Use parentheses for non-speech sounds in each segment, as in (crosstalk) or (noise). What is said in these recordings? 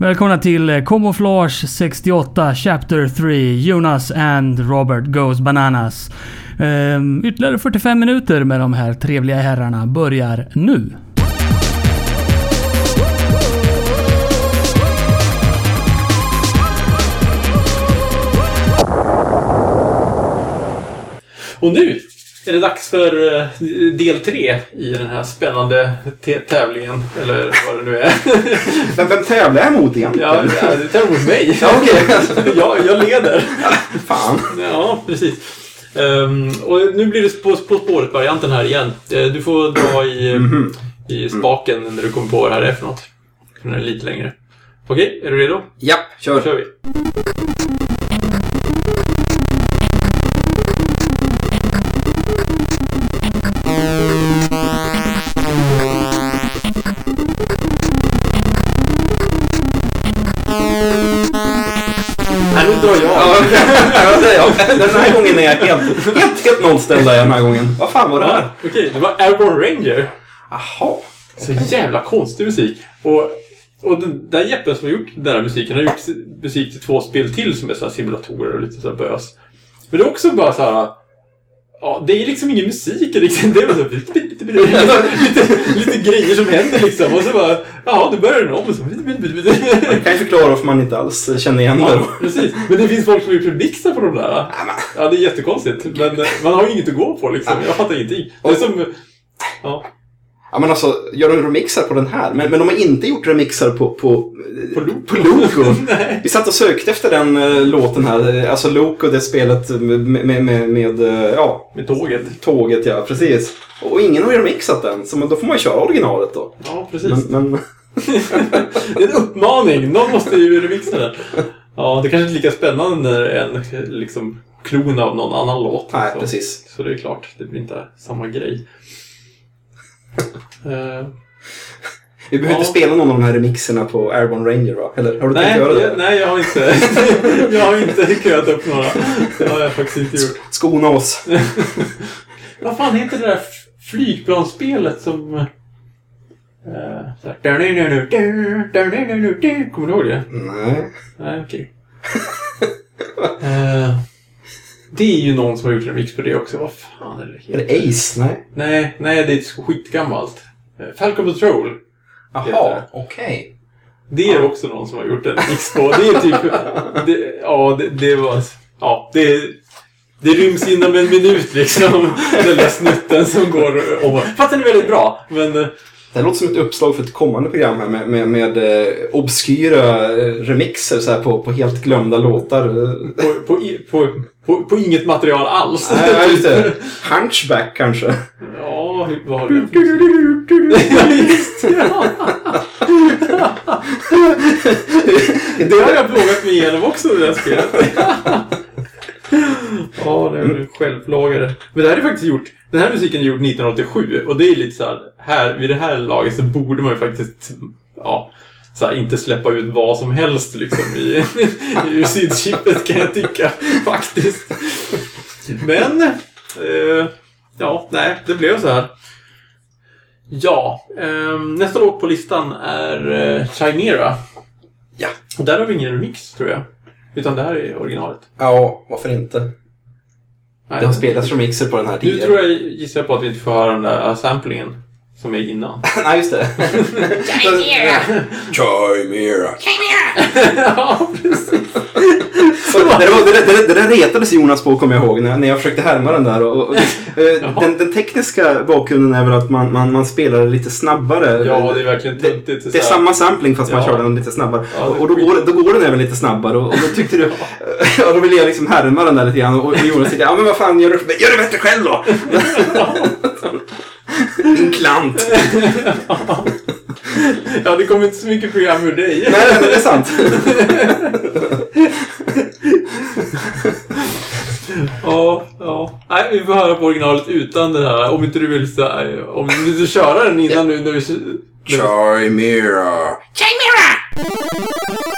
Välkomna till eh, Camouflage 68 Chapter 3 Jonas and Robert Goes Bananas. Ehm, ytterligare 45 minuter med de här trevliga herrarna börjar nu. Och nu är det dags för eh, del tre i den här spännande tävlingen. Eller vad det nu är. (laughs) Men vem tävlar jag mot egentligen? Ja, det tävlar mot mig. (laughs) Ja, okej. (laughs) jag, jag leder. Fan. Ja, precis. Ehm, och nu blir det På, på spåret-varianten här igen. Eh, du får dra i, Mhm. i spaken när du kommer på vad det här är för något. Den är lite längre. Okej, är du redo? Då kör. kör vi. Drar jag. Ja, (laughs) ja. Den här gången är jag helt, helt, helt nollställd den här gången. Vad fan var det här? Ja, Okej, det var Airborne Ranger. Jaha. Så jävla konstig musik. Och, och den där Jeppen som har gjort den här musiken har gjort musik till två spel till som är så här simulatorer och lite så här bös. Men det är också bara så här... Ja, det är liksom ingen musik. Liksom. Det är bara så lite, lite, lite grejer som händer liksom. Och så bara... Ja, nu börjar den om. Och så, Jag kan ju förklara varför man inte alls känner igen det. Ja, då. precis. Men det finns folk som har gjort remixar på de där. Ja, det är jättekonstigt. Men eh, man har ju inget att gå på liksom. Jag fattar ingenting. Det är som... Ja, Ja, men alltså, gör de remixar på den här? Men, men de har inte gjort remixar på, på, På Loco. på Loco. (laughs) Vi satt och sökte efter den eh, låten här. Alltså Loco, det spelet med, med, med, med eh, ja, med tåget. tåget, ja, precis. Och ingen har ju remixat den, så då får man ju köra originalet då. Ja, precis. Men, men (laughs) Det är en uppmaning. Någon måste ju remixa den. Ja, det kanske inte är lika spännande när en liksom, klon av någon annan låt. nej, så, precis. Så det är klart, det blir inte samma grej. Eh, Vi behöver Ja. inte spela någon av de här remixerna på Airborne Ranger va? Eller har du nej, tänkt göra det? jag, nej, jag har inte Jag har inte köat upp några. Det har jag faktiskt inte gjort. Skona oss. Vad fan heter det där flygplansspelet som... eh, Kommer du ihåg det? Nej. Nej, okej. Eh, det är ju någon som har gjort en remix på det också. Vad fan är det? Är det Ace? Nej. Nej, nej, det är skitgammalt. Eh, Falcon Patrol. Heter Jaha, okej. Det är också någon som har gjort en remix på. Det är typ... Det, ja, det, det var... Ja, det... Det ryms inom en minut liksom. Den där snutten som går och... Fast den är väldigt bra. Men... Det här låter som ett uppslag för ett kommande program här med, med, med eh, obskyra eh, remixer så här, på, på helt glömda låtar. På, på, på, på, på inget material alls. Nej, just det. Hunchback kanske. Ja, vad har du (laughs) det. Har jag plågat mig igenom också, det där spelet. Ja, det är en självplågare. Men det här är faktiskt gjort... Den här musiken är gjord 1987 och det är lite så här, här vid det här laget så borde man ju faktiskt... Ja, så här, inte släppa ut vad som helst liksom i, (laughs) i sydchippet kan jag tycka faktiskt. Men... Eh, ja, nej, det blev så här. Ja, ehm, nästa låt på listan är eh, Chimera. Ja. Och där har vi ingen remix, tror jag. Utan det här är originalet. Ja, varför inte? Nej. Det har spelats remixer på den här Nu tidigare. tror jag, gissar på att vi inte får höra den där samplingen som är innan. (laughs) Nej, just det. (laughs) Chimera! Chimera. (laughs) ja, precis. Det, var, det, där- det, där retades Jonas på, kommer jag ihåg, när, när jag försökte härma den där. Och, och, (laughs) eh, den, den tekniska bakgrunden är väl att man, man, man spelar lite snabbare. Ja, det är verkligen det, töntigt. det är samma sampling fast man Ja. kör den lite snabbare. Ja, det och då går, då går den även lite snabbare. Och, och då tyckte du... (laughs) Ja, då ville jag liksom härma den där lite grann. Och Jonas tyckte, ja men vad fan, gör det, gör det bättre själv då! (laughs) Din klant! Ja, det kommer inte så mycket program ur dig. Nej, nej, nej, det är sant. Ja, ja. Nej, vi får höra på originalet utan det här. Om inte du vill, så här, om du vill köra den innan nu när vi... när vi- Chimera. Chimera!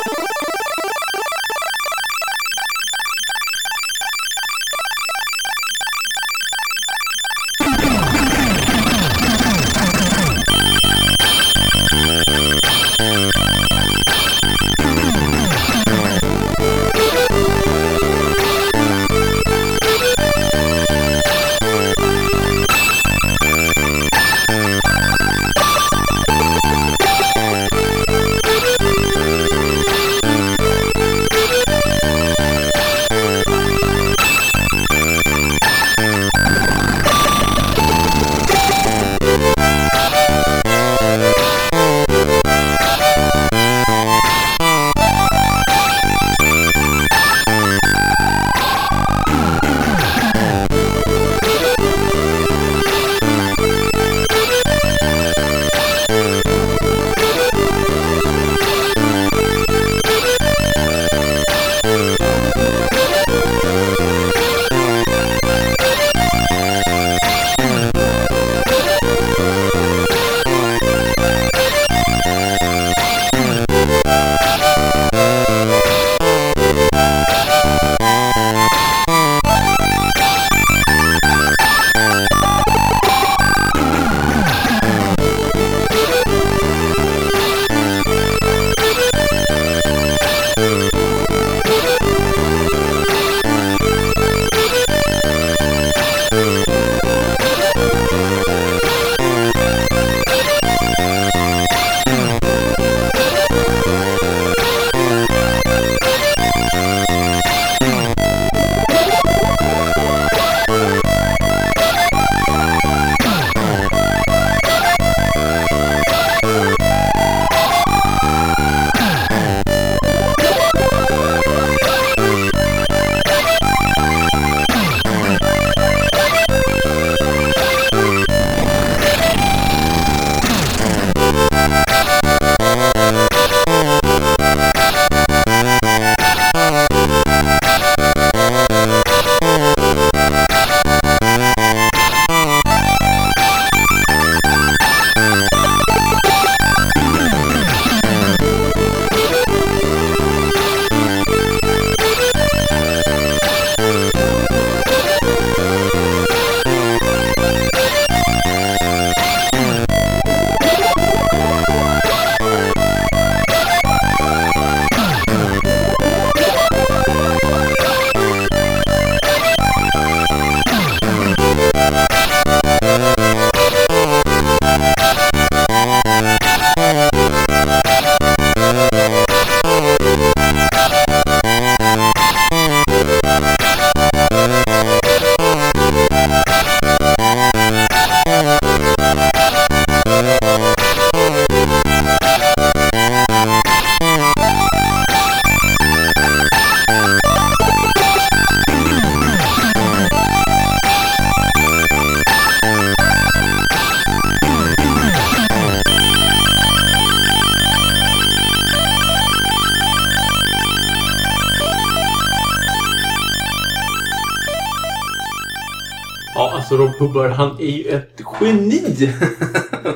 Hubbard, han är ju ett geni! (laughs)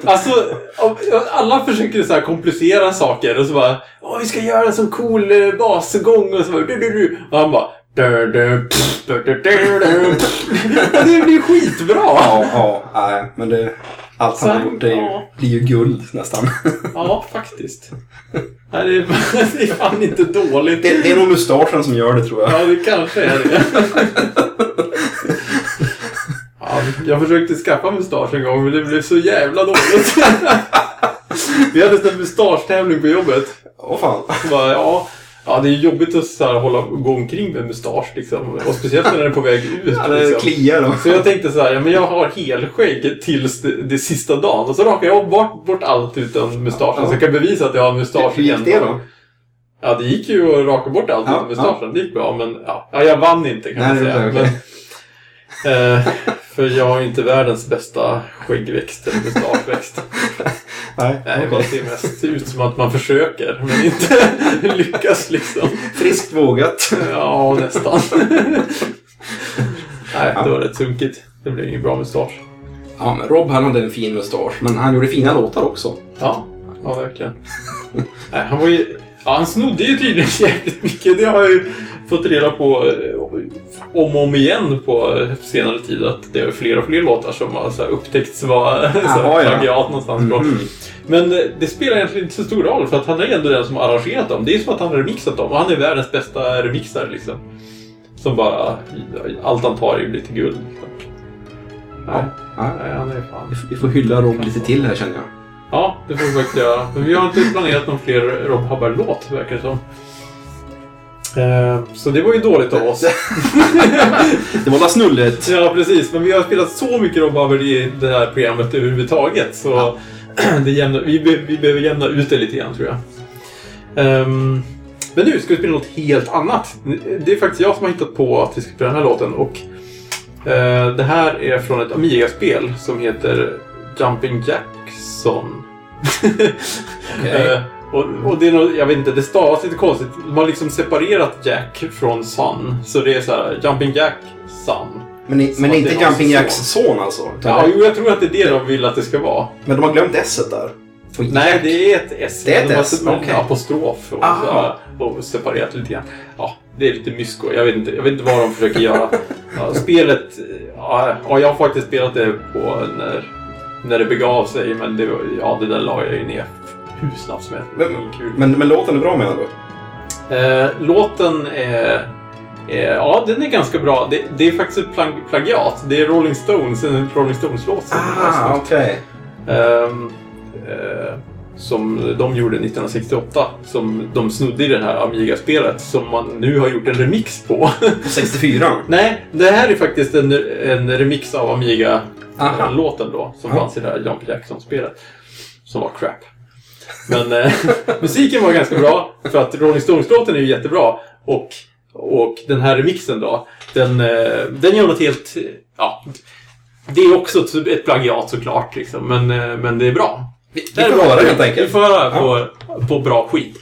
Alltså, alla försöker så här komplicera saker och så bara Åh, vi ska göra en sån cool eh, basgång och så bara du, du, du. Och han bara du, du, pff, du, du, du, du, (laughs) Det blir skitbra! Ja, ja, nej, men det... Allt han har gjort är ju, ja. blir ju guld nästan. (laughs) Ja, faktiskt. Nej, det, är, det är fan inte dåligt. Det, det är nog mustaschen som gör det tror jag. Ja, det kanske är det. Ja, jag försökte skaffa mustasch en gång, men det blev så jävla dåligt. Vi hade en mustaschtävling på jobbet. Åh fan. Bara, ja, ja, det är jobbigt att så här, hålla, gå omkring med mustasch liksom. Och speciellt när den är på väg ut. Ja, liksom. kliar då. Så jag tänkte så här, ja, men jag har helskägg tills det, det sista dagen. Och så rakar jag bort, bort allt utan mustaschen. Ja. Så jag kan bevisa att jag har mustasch Hur gick det då? Ja, det gick ju att raka bort allt Ja, utan mustaschen. Det gick bra, men ja, ja, jag vann inte kan Nej, man det säga. okej. Men, eh, för jag har inte världens bästa skäggväxt eller mustaschväxt. (laughs) Nej, Nej, okej. det ser mest ut som att man försöker, men inte (laughs) lyckas liksom. Friskt vågat. Ja, nästan. (laughs) Nej, det var rätt sunkigt. Det blev ingen bra mustasch. Ja, men Rob han hade en fin mustasch, men han gjorde fina låtar också. Ja, ja verkligen. Nej, han var ju... Ja, han snodde ju tydligen jävligt mycket. Det har jag ju fått reda på eh, om och om igen på senare tid. Att det är fler och fler låtar som har så här, upptäckts vara (laughs) ja. plagiat någonstans. Mhm. Men eh, det spelar egentligen inte så stor roll för att han är ändå den som har arrangerat dem. Det är som att han har remixat dem och han är världens bästa remixare liksom. Som bara... Allt han tar är ju till guld. Liksom. Nej, Ja, nej, han är fan... vi får hylla Rob lite till här känner jag. Ja, det får vi faktiskt göra. Men vi har inte planerat någon fler Rob Hubbard-låt, verkar det som. Eh, Så det var ju dåligt av oss. (laughs) Det var snullet. Ja, precis. Men vi har spelat så mycket Rob Hubbard i det här programmet överhuvudtaget. Så (clears throat) det jämnar, vi, vi behöver jämna ut det lite grann, tror jag. Ehm, men nu ska vi spela något helt annat. Det är faktiskt jag som har hittat på att vi ska spela den här låten. Och eh, Det här är från ett Amiga-spel som heter Jumping Jackson. (laughs) Okej. Eh, och, och det är nog, jag vet inte, det stavas lite konstigt. De har liksom separerat Jack från Son. Så det är så här, Jumping Jack Son. Men, i- men inte Jumping Jacks son. son alltså? Ja, jo, jag tror att det är det de vill att det ska vara. Men de har glömt S där. Nej, det är ett S. Det är ett De S, okej. apostrof och, Aha. så här, och separerat lite grann. Ja, det är lite mysko. Jag vet inte, jag vet inte vad de försöker göra. (laughs) Ja, spelet, ja, ja, jag har faktiskt spelat det på när, när det begav sig, men det, ja, det där la jag ju ner var Men- kul. Men, men låten är bra menar du? Eh, låten är, är... Ja, den är ganska bra. Det, det är faktiskt ett plag, plagiat. Det är Rolling Stones, en Rolling Stones-låt som Ah, okej. Ehm, eh, som de gjorde 1968. Som de snodde i det här Amiga-spelet. Som man nu har gjort en remix på. På 64? (laughs) Nej, det här är faktiskt en, en remix av Aha. Amiga-låten då. Som Ja. fanns i det här Jump Jackson-spelet. Som var crap. Men eh, (laughs) musiken var ganska bra. För att Rolling Stones-låten är ju jättebra. Och, och den här remixen då. Den, eh, den gör något helt... Ja, det är också ett, ett plagiat såklart. Liksom, men, eh, men det är bra. Vi, vi får höra helt enkelt. Vi får höra på, på bra skit.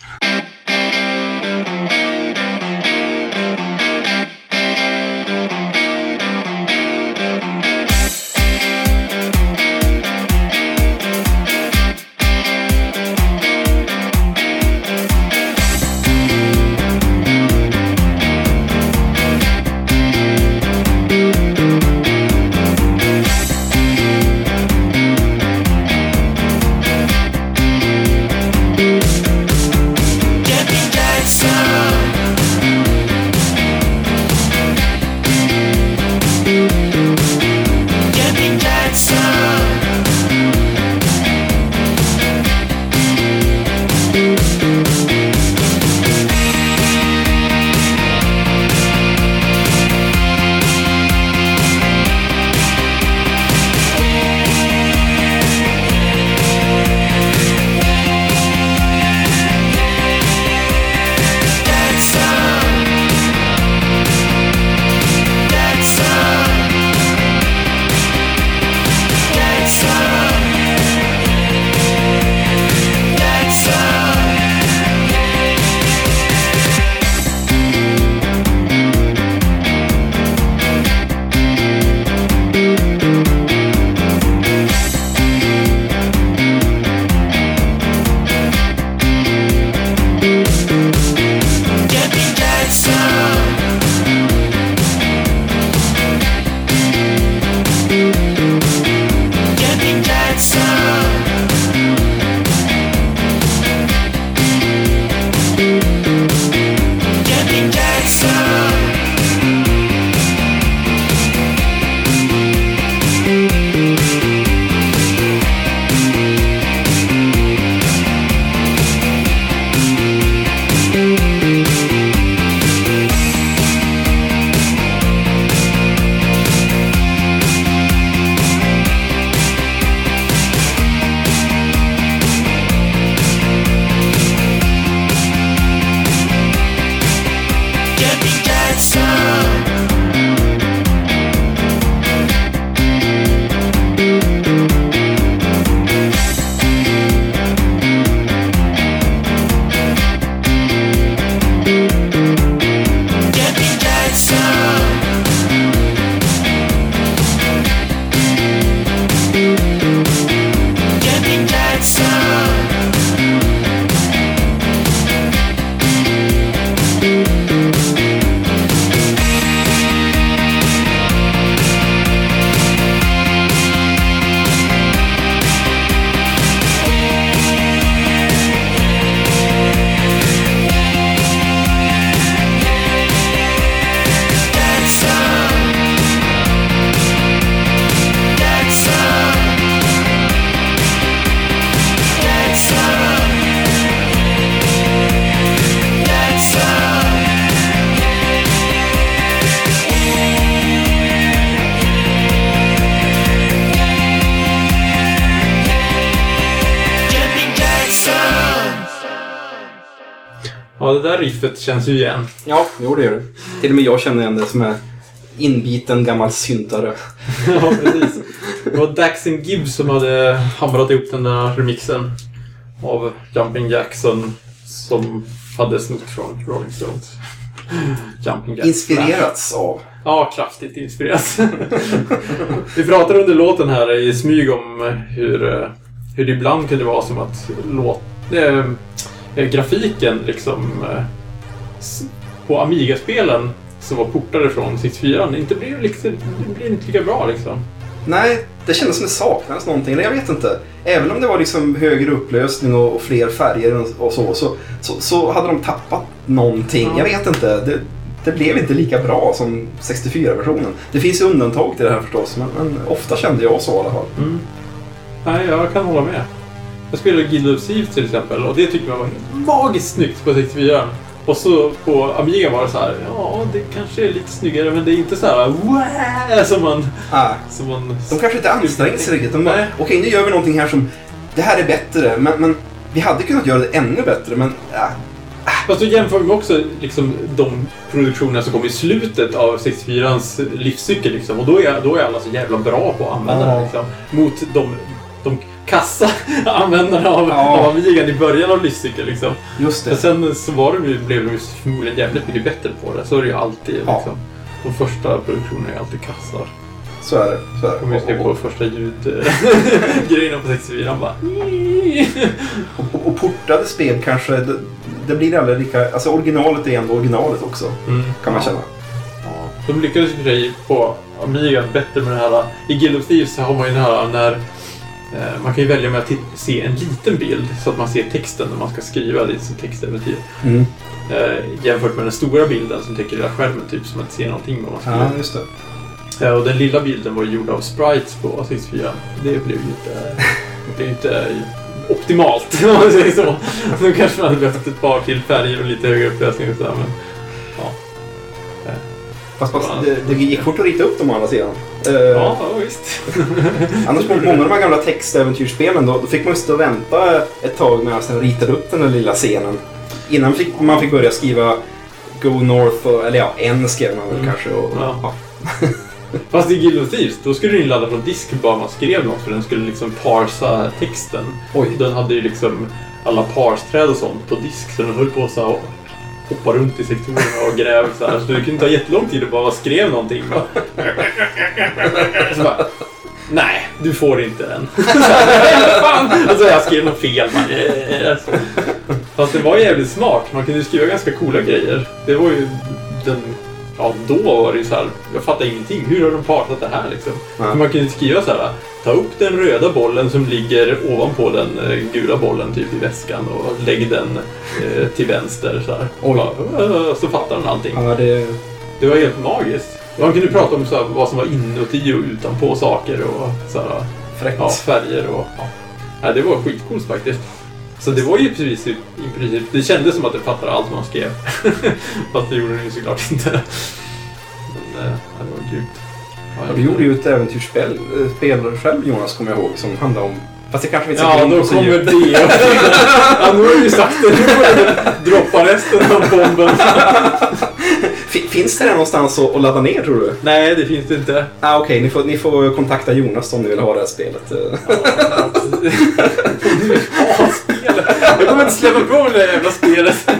Ja, det där riffet känns ju igen. Ja, jo det gör det. Till och med jag känner igen det som är inbiten gammal syntare. (laughs) Ja, precis. Det var Daxon Gibbs som hade hamrat ihop den där remixen av Jumping Jackson som hade snott från Rolling Stones. Jumping Jack. Inspirerats av. Ja, kraftigt inspirerat. (laughs) Vi pratade under låten här i smyg om hur, eh, hur det ibland kunde vara som att låt, äh, grafiken liksom s- på Amiga-spelen som var portade från 64 inte blev, liksom, det blev inte lika bra liksom. Nej, det kändes som det saknades någonting. Eller jag vet inte. Även om det var liksom högre upplösning och, och fler färger och, och så, så, så, så hade de tappat någonting. Ja. Jag vet inte. Det, det blev inte lika bra som 64-versionen. Det finns ju undantag till det här förstås, men, men ofta kände jag så i alla fall. Mm. Nej, jag kan hålla med. Jag spelade Guild of Thieves till exempel och det tyckte man var magiskt snyggt på 64. Och så på Amiga var det så här, ja det kanske är lite snyggare men det är inte så här wow, som man... Ah, Som man de kanske inte ansträngde sig riktigt. De bara, okej nu gör vi någonting här som, det här är bättre, men, men vi hade kunnat göra det ännu bättre, men ja, Fast då jämför vi också liksom, de produktioner som kom i slutet av 64ans livscykel. Liksom, och då är, då är alla så jävla bra på att använda Ja. det. Liksom, mot de, de kassa (laughs) användarna av, Ja. av Amigan i början av livscykeln. Liksom. just Men det. sen så var de ju, blev de ju förmodligen jävligt mycket bättre på det. Så är det ju alltid. Ja. Liksom. De första produktionerna är alltid kassar. Så är det. Så är det. Ser Och- på och- första ljudgrejerna (laughs) på 64 bara... Och, och portade spel kanske, det, det blir aldrig lika... Alltså originalet är ändå originalet också, Mm. kan man känna. Ja, de lyckades sig på Amiga bättre med det här. I Guild of Thieves har man ju det här när eh, man kan ju välja med att se en liten bild så att man ser texten när man ska skriva lite som textäventyr. Mm. Eh, jämfört med den stora bilden som täcker hela skärmen typ som att inte ser någonting vad man skriver. Ja, just det. Eh, och den lilla bilden var gjord av sprites på 64. Det blev ju inte, (laughs) det ju inte optimalt (laughs) om man säger så. Då kanske man hade behövt ett par till färger och lite högre upplösning och sådär. Men. Fast, fast det, det gick fort att rita upp dem å andra sidan. Eh, Ja, ja, visst. (laughs) Annars på många av de här gamla textäventyrsspelen då, då fick man ju stå och vänta ett tag med att sen ritade upp den där lilla scenen. Innan fick, man fick börja skriva Go North, och, eller ja, en skrev man väl Mm. kanske. Och, Ja. ja. (laughs) Fast i Guild of Thieves, då skulle den ladda från disk bara man skrev något för den skulle liksom parsa texten. Oj. Den hade ju liksom alla parsträd och sånt på disk så den höll på så här hoppa runt i sektorerna och gräv så här. Så det kunde ta jättelång tid att bara skrev någonting. Bara. Så bara, Nej, du får inte den. Fan! Alltså jag skrev något fel. Fast det var jävligt smart. Man kunde skriva ganska coola grejer. Det var ju den... Ja, då var det ju så här. Jag fattar ingenting. Hur har de partat det här liksom? Ja. Man kunde skriva så här. Ta upp den röda bollen som ligger ovanpå den eh, gula bollen typ i väskan och lägg den eh, till vänster så här. Oj. Bara, "Åh", så fattar den allting. Ja, det, Det var helt magiskt. Han kunde prata om så här, vad som var inuti och utanpå saker och så här, ja, färger och... Ja. Ja, det var skitcoolt faktiskt. Så det var ju precis i, i princip... Det kändes som att det fattade allt man skrev. (laughs) Fast det gjorde det ju såklart inte. Men eh, det var grymt. Ja, Du gjorde ju ett äventyrsspel eh, spel själv Jonas, kommer jag ihåg, som handlade om... Fast det kanske vi inte ska Ja, då kommer det. (laughs) Ja, nu har du ju sagt det. Nu får du droppa resten av bomben. Fi- Finns det där någonstans att, ladda ner tror du? Nej, det finns det inte. Ah, Okej, ni, får, ni får kontakta Jonas om ni vill ha det här spelet. Ja. (laughs) Jag kommer inte släppa på det där jävla spelet.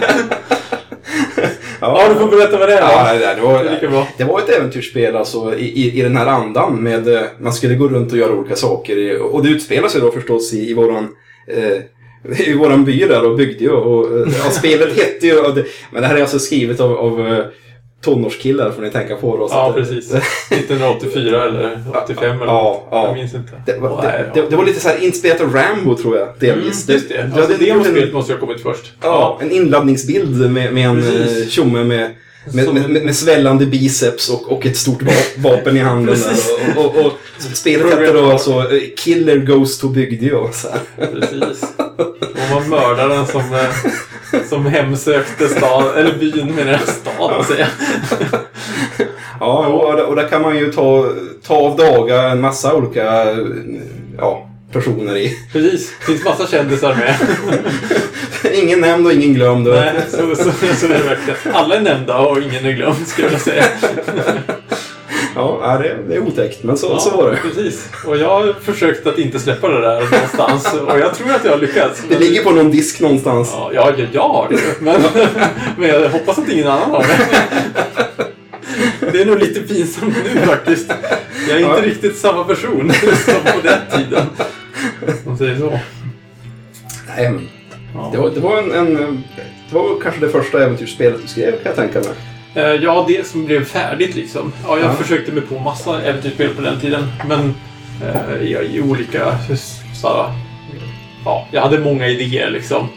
Ja, du får berätta vad det är. Ja, det, var, Det var ett äventyrsspel alltså, i, i, i den här andan. Med, eh, man skulle gå runt och göra olika saker. Och det utspelar sig då förstås i, i våran... Eh, (laughs) i våran by där och byggde ju. Och, eh, ja, spelet hette ju... och det, men det här är alltså skrivet av, av eh, tonårskillar får ni tänka på då. Ja, precis. (laughs) 1984 eller 85 eller Ja, ja. Jag minns inte. Det var, det, det, det var lite så här inspelat av Rambo tror jag, Mm, delvis. just det. Alltså, det gjort spelet en, måste ha kommit först. ja, en inladdningsbild med, med en eh, tjomme med, med, med, med, svällande biceps och, och ett stort va (laughs) vapen i handen. Och, och, och spelet hette då alltså eh, Killer Goes to Bygdeå. Precis. Och man mördaren som, eh, (laughs) som hemsökte stad, eller byn menar jag, staden säger jag. Ja, och, och, där- kan man ju ta, ta av daga en massa olika ja, personer i. Precis. Det finns massa kändisar med. (laughs) ingen nämnd och ingen glömd. Nej, så, så, så är det verkligen. Alla är nämnda och ingen är glömd, skulle jag säga. Ja, det, det är otäckt, men så, Ja, så var det. Precis. Och jag har försökt att inte släppa det där någonstans. Och jag tror att jag har lyckats. Det ligger på någon disk någonstans. Ja, jag, jag, har det. Men, (laughs) men jag hoppas att ingen annan har det. Det är nog lite pinsamt nu faktiskt. Jag är inte Ja. riktigt samma person som på den tiden. Om säger så. Nej, men Ja. det var, det var en, en... Det var kanske det första äventyrsspelet du skrev, kan jag tänka mig. Eh, Ja, det som blev färdigt liksom. Ja, jag Ja. försökte mig på massa äventyrsspel på den tiden. Men eh, i, i olika... Sådär, ja, jag hade många idéer liksom.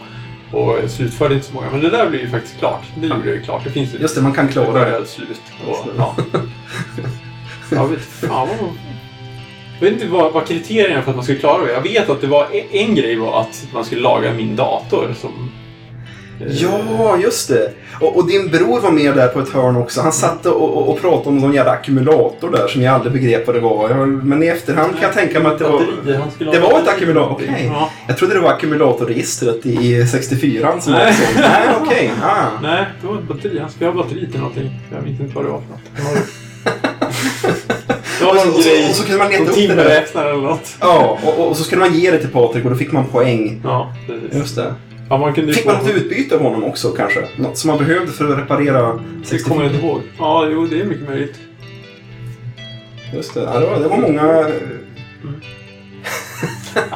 Och slutförde inte så många. Men det där blev ju faktiskt klart. Det gjorde jag ju klart. Det finns ju Just det, man kan klara det. slut. Och, ja. (laughs) Jag vet fan vad... Jag vet inte vad, vad kriterierna för att man skulle klara det Jag vet att det var en, en grej var att man skulle laga min dator som... eh, Ja, just det. Och, och din bror var med där på ett hörn också. Han satt och, och, och pratade om någon jävla ackumulator där som jag aldrig begrep vad det var. Jag, men i efterhand kan jag tänka mig att det var... Det var ett ackumulator, okej. Ja. Jag trodde det var ackumulatorregistret i 64 som var Nej. sånt. Nej, okej. Ah. Nej, det var ett batteri. Han skulle ha batteri till någonting. Jag vet inte vad det var för något. Var, (laughs) var Och så, och, så, och så kunde man leta upp det där. eller något. Ja, och, och, och så skulle man ge det till Patrik och då fick man poäng. Ja, precis. Just det. Ja, man kunde Fick man något utbyte av honom också kanske? Något som man behövde för att reparera Det 64? kommer jag inte ihåg. Ja, jo, det är mycket möjligt. Just det. Ja, det, var, det var många...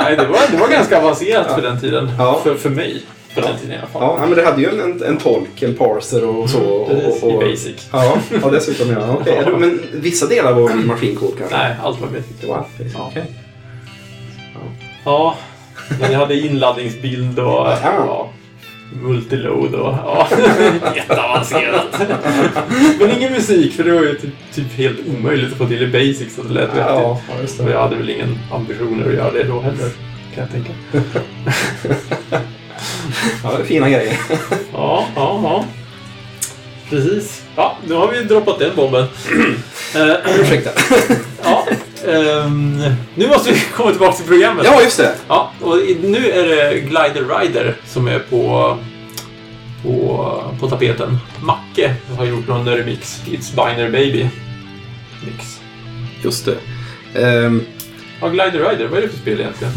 Nej, det var, det var ganska avancerat för den tiden. Ja. För, för mig. På den tiden i alla fall. Ja, men det hade ju en, en, en tolk, en parser och så. och, Mm, Precis, och, och, i basic. Ja, ja dessutom ja. Ja. Men vissa delar var maskinkod kanske? Nej, allt var basic. Det var basic. Ja. Okej. Ja, men jag hade inladdningsbild och ja, multiload och ja, (laughs) jätteavancerat. Men ingen musik, för det var ju typ, typ helt omöjligt att få till i basic så det lät vettigt. Ja, just Och det. jag hade väl ingen ambitioner att göra det då heller, kan jag tänka. (laughs) Ja, det är fina grejer. Ja, ja, ja. Precis. Ja, nu har vi droppat den bomben. (clears throat) Ursäkta. ja, ehm, nu måste vi (laughs) komma tillbaka till programmet. Ja, just det. Ja, och nu är det Glider Rider som är på, på, på tapeten. Macke har gjort någon remix. It's Biner Baby. Mix. Just det. Ehm, Ja, Glider Rider, vad är det för spel egentligen?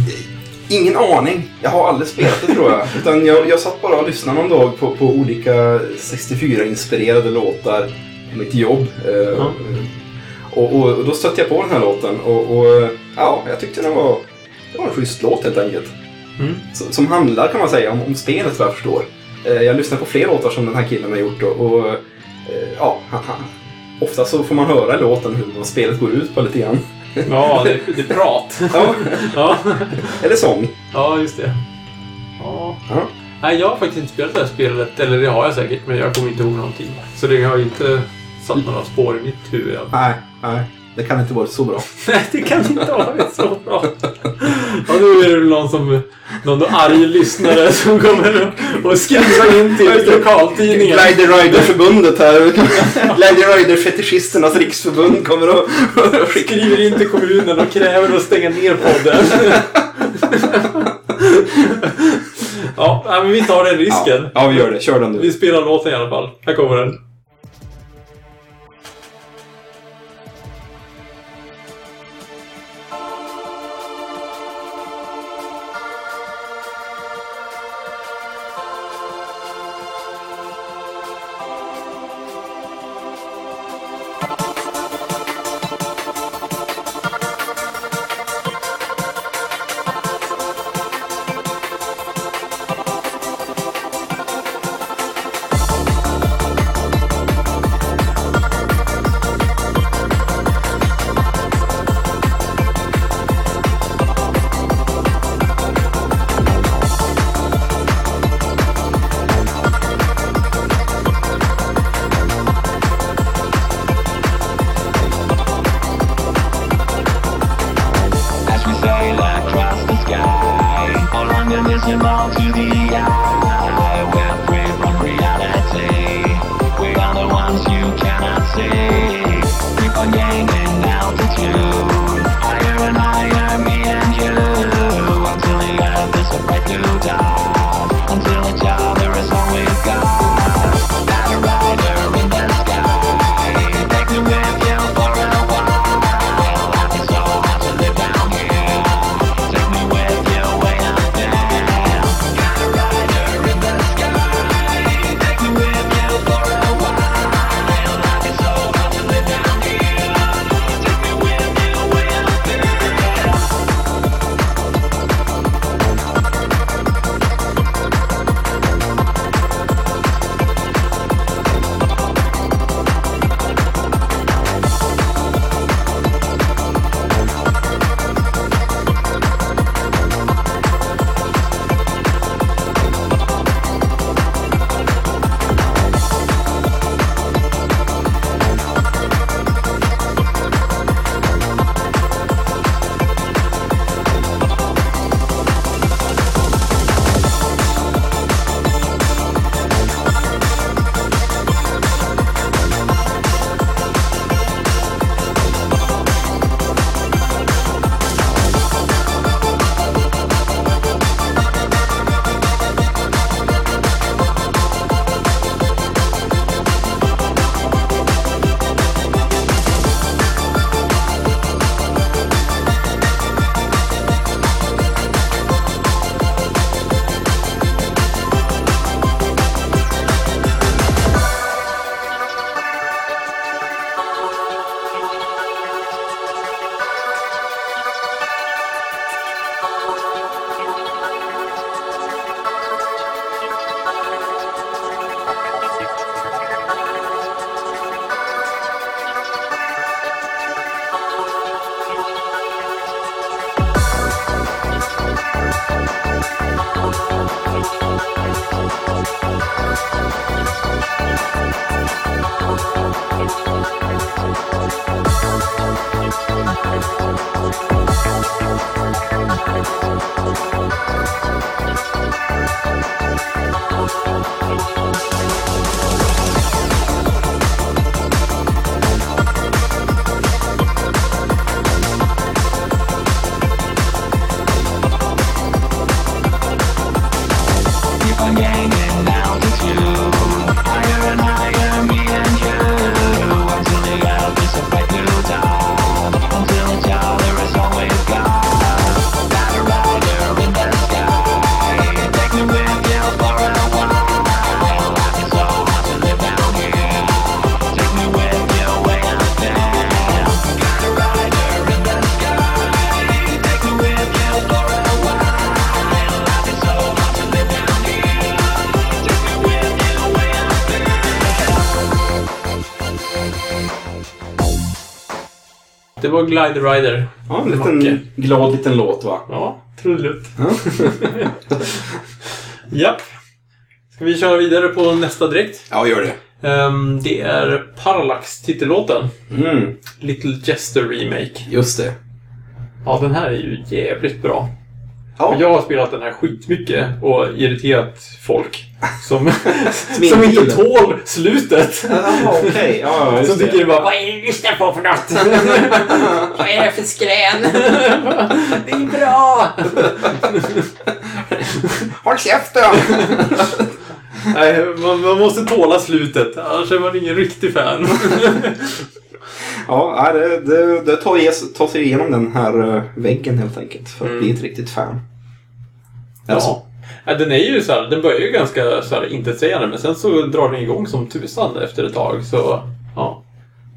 ingen aning. Jag har aldrig spelat det tror jag. (laughs) Utan jag, jag satt bara och lyssnade någon dag på, på olika 64-inspirerade låtar på mitt jobb. Eh, Ja. Och, och, och då stötte jag på den här låten och, och ja, jag tyckte den var, det var en schysst låt helt enkelt. Mm. Som, som handlar kan man säga om, om spelet vad jag förstår. Eh, jag lyssnar på fler låtar som den här killen har gjort och, och eh, ja, ofta så får man höra i låten hur spelet går ut på lite grann. Ja, det, det är prat. (laughs) Ja, Ja, eller sång. ja just det. Ja. Ja. Nej, jag har faktiskt inte spelat det här spelet. Eller det har jag säkert, men jag kommer inte ihåg någonting. Så det har inte satt några spår i mitt huvud. Nej, nej. Det kan inte vara så bra. (laughs) Nej, det kan inte ha varit så bra. Ja, nu är det någon som... Någon arg lyssnare som kommer och skriver in till lokaltidningen. Glider Rider-förbundet här. (laughs) Glider Rider-fetischisternas riksförbund kommer skicka... Skriver in till kommunen och kräver att stänga ner podden. (laughs) Ja, men vi tar den risken. Ja, ja, vi gör det. Kör den Vi nu. spelar låten i alla fall. Här kommer den. Var Glider Rider. Ja, en Macke. liten glad liten låt va? Ja, trudelutt. Ja. (laughs) Japp. Ska vi köra vidare på nästa direkt? Ja, gör det. Ehm, det är Parallax-titellåten. Mm, Little Jester Remake. just det. Ja, den här är ju jävligt bra. Ja, Jag har spelat den här skitmycket och irriterat folk. Som, (laughs) som inte tål slutet. Jaha, okej. Ja, just Som tycker det bara Vad är det du lyssnar på för något? (laughs) Vad är det för skrän? (laughs) Det är bra! Håll käften! Nej, man, man måste tåla slutet. Annars är man ingen riktig fan. Ja, det, det, det tar, tar sig igenom den här eh, väggen helt enkelt för att Mm. bli ett riktigt fan. Är det så? Ja. Den är ju så här, den börjar ju ganska så här intetsägande men sen så drar den igång som tusan efter ett tag. Så ja,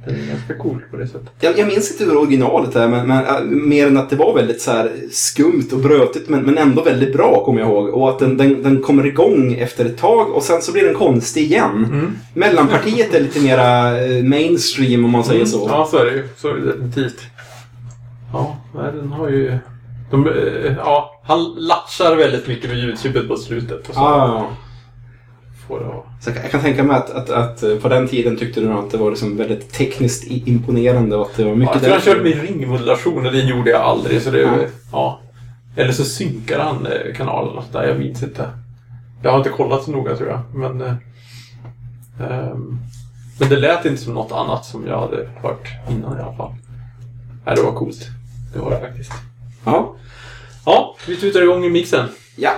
den är ganska cool på det sättet. Jag, jag minns inte hur originalet är, men, men äh, mer än att det var väldigt så här skumt och brötigt, men, men ändå väldigt bra, kommer jag ihåg. Och att den, den, den kommer igång efter ett tag och sen så blir den konstig igen. Mm. Mellanpartiet är lite mera eh, mainstream, om man säger så. Ja, så är det ju. Så är det definitivt. Ja, den har ju... De, eh, ja, han latchar väldigt mycket med ljudchippet på slutet. Och så Ja, får det vara- så jag kan- jag kan tänka mig att, att, att eh, på den tiden tyckte du att det var liksom väldigt tekniskt imponerande och att det var Ja, mycket jag tror han körde med ringmodulation och det gjorde jag aldrig. Så det, Ja. ja. Eller så synkade han eh, kanalerna där, jag minns inte. Jag har inte kollat så noga tror jag. Men, eh, ehm, men det lät inte som något annat som jag hade hört innan i alla fall. Nej, det var coolt. Det var det faktiskt. Ja. Ja, vi tutar igång i mixen. ja.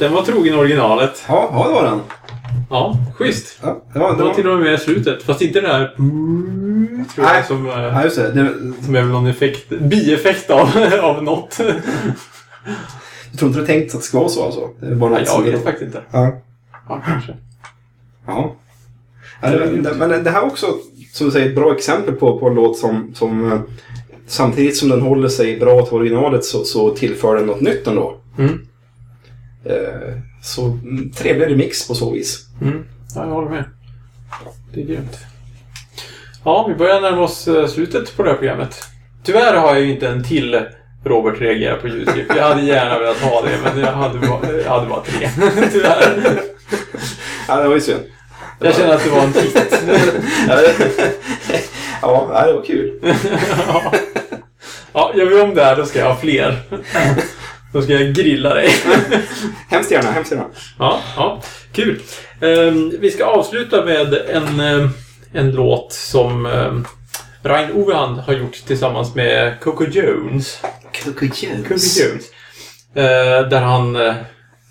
Den var trogen originalet. Ja, ja, det var den. Ja, schysst. Ja, det var, Det var till och med i slutet. Fast inte det där... Tror jag, Nej. som, eh, ja, just det. det. som är väl någon effekt, bieffekt av, (laughs) av något. Jag tror inte du tänkt att det ska vara så alltså? Det är bara Nej, jag vet faktiskt inte. Ja. Ja, kanske. Ja. Men det här är också, som du säger, ett bra exempel på, på en låt som, som eh, samtidigt som den håller sig bra till originalet så, så tillför den något nytt ändå. Mm. Eh, så mm, trevlig remix på så vis. Mm. Ja, jag håller med. Det är grymt. Ja, vi börjar närma oss eh, slutet på det här programmet. Tyvärr har jag ju inte en till Robert reagerar på ljudklipp. Jag hade gärna velat ha det, men jag hade bara, jag hade bara tre. (laughs) Tyvärr. Ja, det var ju synd. Jag känner att det var en titt. (laughs) Ja, det- var kul. (laughs) Ja. Ja, gör vi om det här då ska jag ha fler. Då ska jag grilla dig. (laughs) Hemskt gärna, hemskt gärna. Ja, ja kul. Ehm, vi ska avsluta med en, ehm, en låt som um, Ryan Ovehand har gjort tillsammans med Coco Jones. Coco Jones. Eh, där han... eh,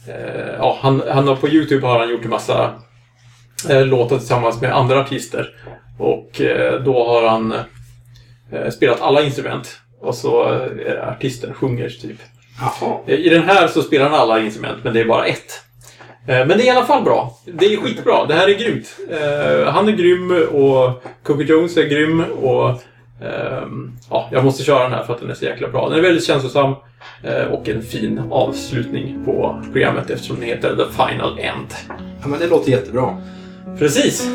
eh, ja, han, han har på YouTube har han gjort en massa eh, låtar tillsammans med andra artister. Och eh, då har han eh, spelat alla instrument. Och så eh, artisten sjunger typ. Jaha. I den här så spelar han alla instrument, men det är bara ett. Eh, Men det är i alla fall bra. Det är skitbra. Det här är grymt. Eh, Han är grym och Coco Jones är grym och ehm, ja, jag måste köra den här för att den är så jäkla bra. Den är väldigt känslosam eh, och en fin avslutning på programmet eftersom den heter The Final End. Ja, men det låter jättebra. Precis.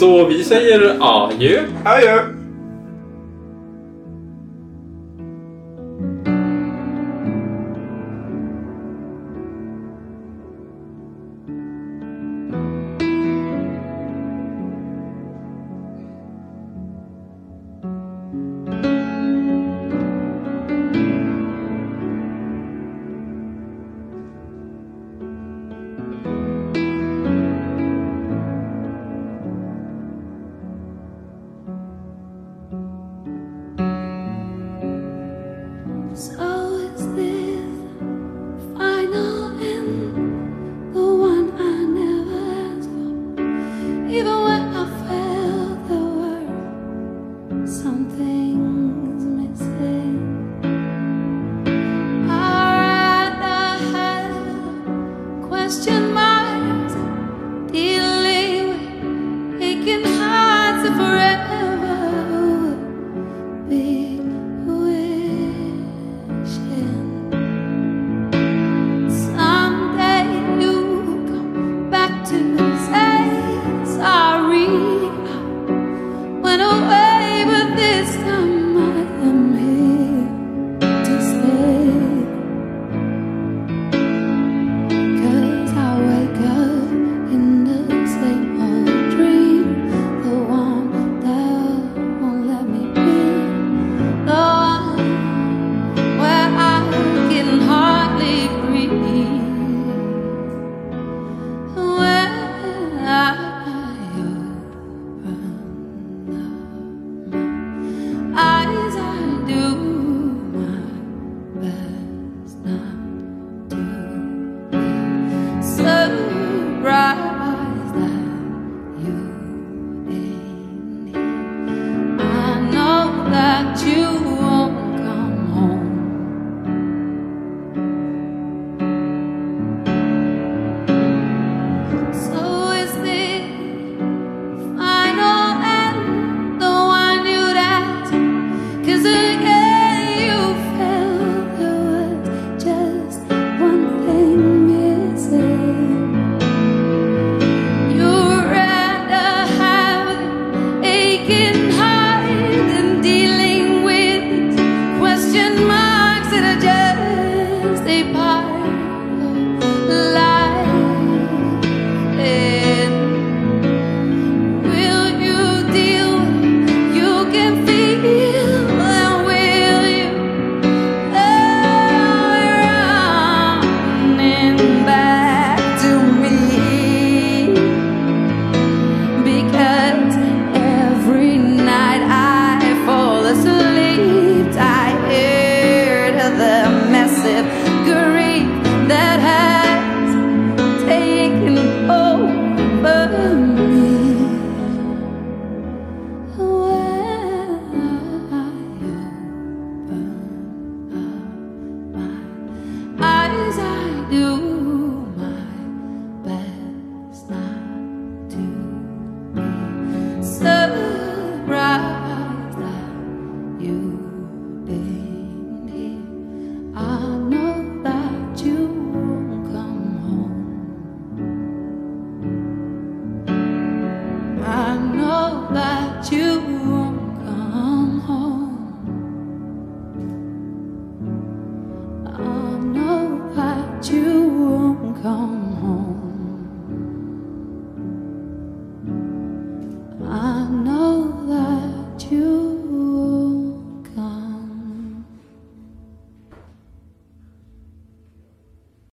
Så vi säger adjö. Adjö!